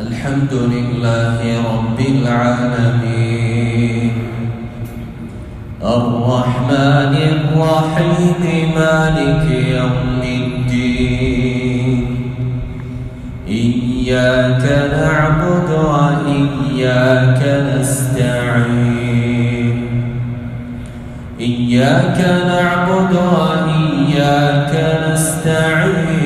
الحمد لله رب العالمين. الرحمن الرحيم مالك يوم الدين. إياك نعبد وإياك نستعين. إياك نعبد وإياك نستعين.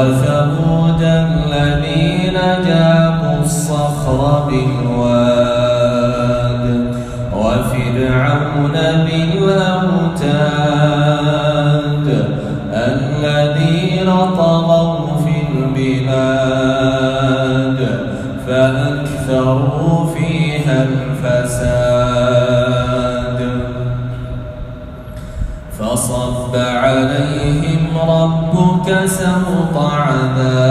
وثمود الذين جابوا الصخر بالواد وفرعون بالأوتاد الذين طغوا في البلاد فأكثروا فيها الفساد. فصب عليهم ربك سوط عذاب.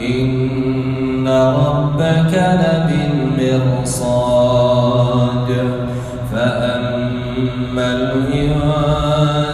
إن ربك لبالمرصاد. فأما الإنسان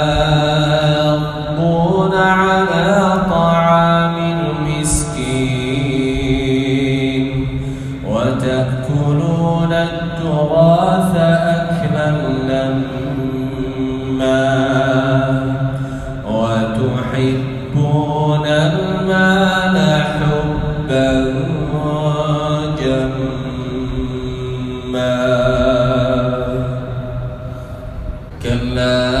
وتأكلون التراث أكلا لما وتحبون المال حبا جما كلا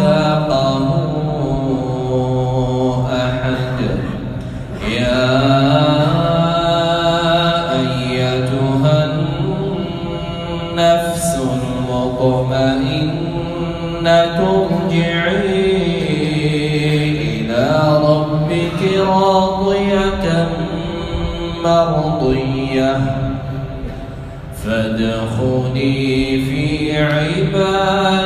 إلى ربك راضية مرضية. فادخلي في عبادي